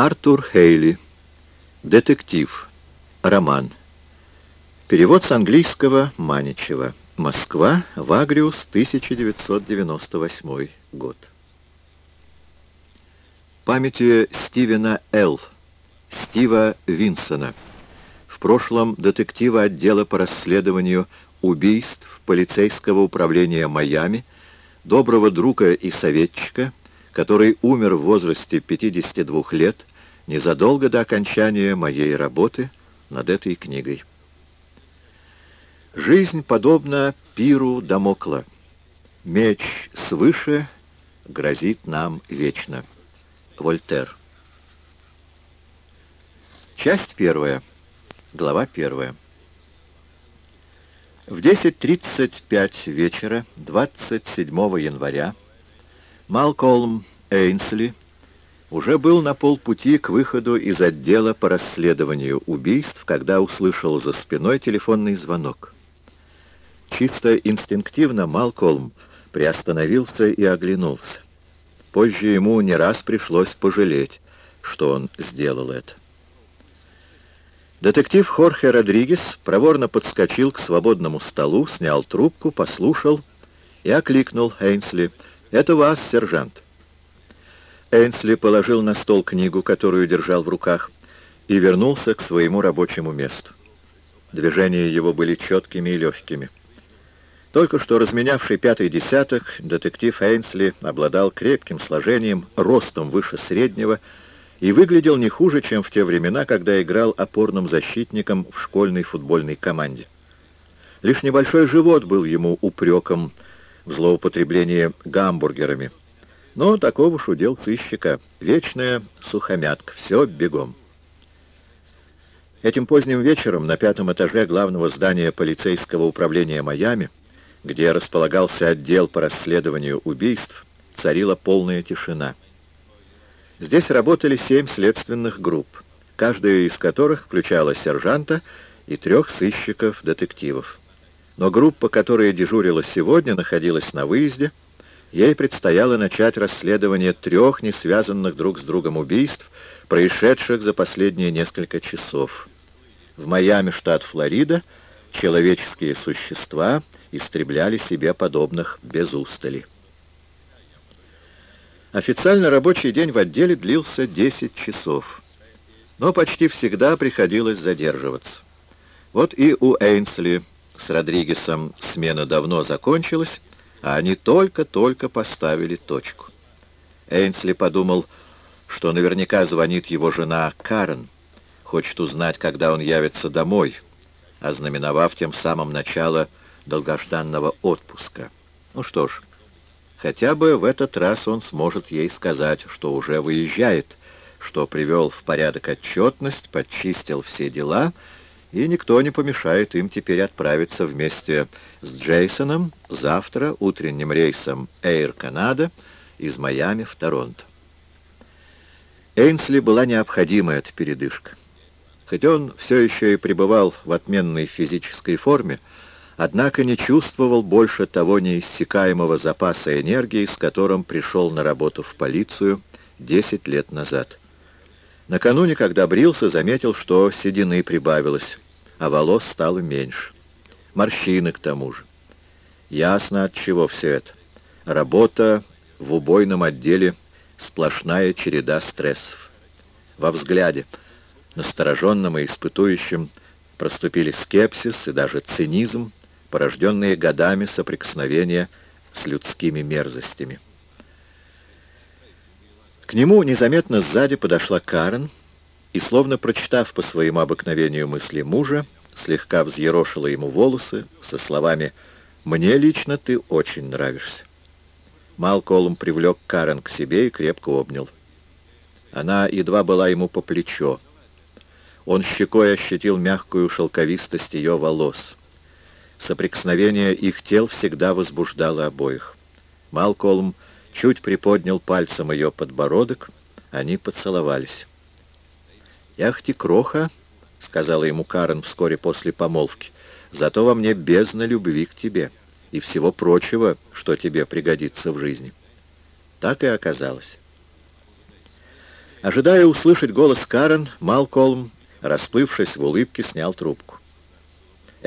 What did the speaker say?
Артур Хейли. Детектив. Роман. Перевод с английского Маничева. Москва. Вагриус, 1998 год. Памяти Стивена Л. Стива Винсона. В прошлом детектива отдела по расследованию убийств полицейского управления Майами, доброго друга и советчика, который умер в возрасте 52 лет незадолго до окончания моей работы над этой книгой. Жизнь подобна пиру Дамокла. Меч свыше грозит нам вечно. Вольтер. Часть первая. Глава первая. В 10.35 вечера 27 января Малкольм Эйнсли уже был на полпути к выходу из отдела по расследованию убийств, когда услышал за спиной телефонный звонок. Чисто инстинктивно Малкольм приостановился и оглянулся. Позже ему не раз пришлось пожалеть, что он сделал это. Детектив Хорхе Родригес проворно подскочил к свободному столу, снял трубку, послушал и окликнул Эйнсли — «Это вас, сержант». Эйнсли положил на стол книгу, которую держал в руках, и вернулся к своему рабочему месту. Движения его были четкими и легкими. Только что разменявший пятый десяток, детектив Эйнсли обладал крепким сложением, ростом выше среднего и выглядел не хуже, чем в те времена, когда играл опорным защитником в школьной футбольной команде. Лишь небольшой живот был ему упреком, в злоупотреблении гамбургерами. Но такого уж удел сыщика. Вечная сухомятка. Все бегом. Этим поздним вечером на пятом этаже главного здания полицейского управления Майами, где располагался отдел по расследованию убийств, царила полная тишина. Здесь работали семь следственных групп, каждая из которых включала сержанта и трех сыщиков-детективов но группа, которая дежурила сегодня, находилась на выезде. Ей предстояло начать расследование трех не связанных друг с другом убийств, происшедших за последние несколько часов. В Майами, штат Флорида, человеческие существа истребляли себе подобных без устали. Официально рабочий день в отделе длился 10 часов, но почти всегда приходилось задерживаться. Вот и у Эйнсли с Родригесом смена давно закончилась, а они только-только поставили точку. Эйнсли подумал, что наверняка звонит его жена Карен, хочет узнать, когда он явится домой, ознаменовав тем самым начало долгожданного отпуска. Ну что ж, хотя бы в этот раз он сможет ей сказать, что уже выезжает, что привел в порядок отчетность, подчистил все дела — и никто не помешает им теперь отправиться вместе с Джейсоном завтра утренним рейсом Air Canada из Майами в Торонто. Эйнсли была необходима эта передышка. Хоть он все еще и пребывал в отменной физической форме, однако не чувствовал больше того неиссякаемого запаса энергии, с которым пришел на работу в полицию 10 лет назад. Накануне, когда брился, заметил, что седины прибавилось, а волос стало меньше. Морщины к тому же. Ясно, от чего все это. Работа в убойном отделе — сплошная череда стрессов. Во взгляде, настороженном и испытующем, проступили скепсис и даже цинизм, порожденные годами соприкосновения с людскими мерзостями. К нему незаметно сзади подошла Карен и, словно прочитав по своему обыкновению мысли мужа, слегка взъерошила ему волосы со словами «Мне лично ты очень нравишься». Малколм привлек Карен к себе и крепко обнял. Она едва была ему по плечо. Он щекой ощутил мягкую шелковистость ее волос. Соприкосновение их тел всегда возбуждало обоих. Малколм чуть приподнял пальцем ее подбородок, они поцеловались. «Эх, кроха!» — сказала ему Карен вскоре после помолвки. «Зато во мне бездна любви к тебе и всего прочего, что тебе пригодится в жизни». Так и оказалось. Ожидая услышать голос Карен, Малкольм, расплывшись в улыбке, снял трубку.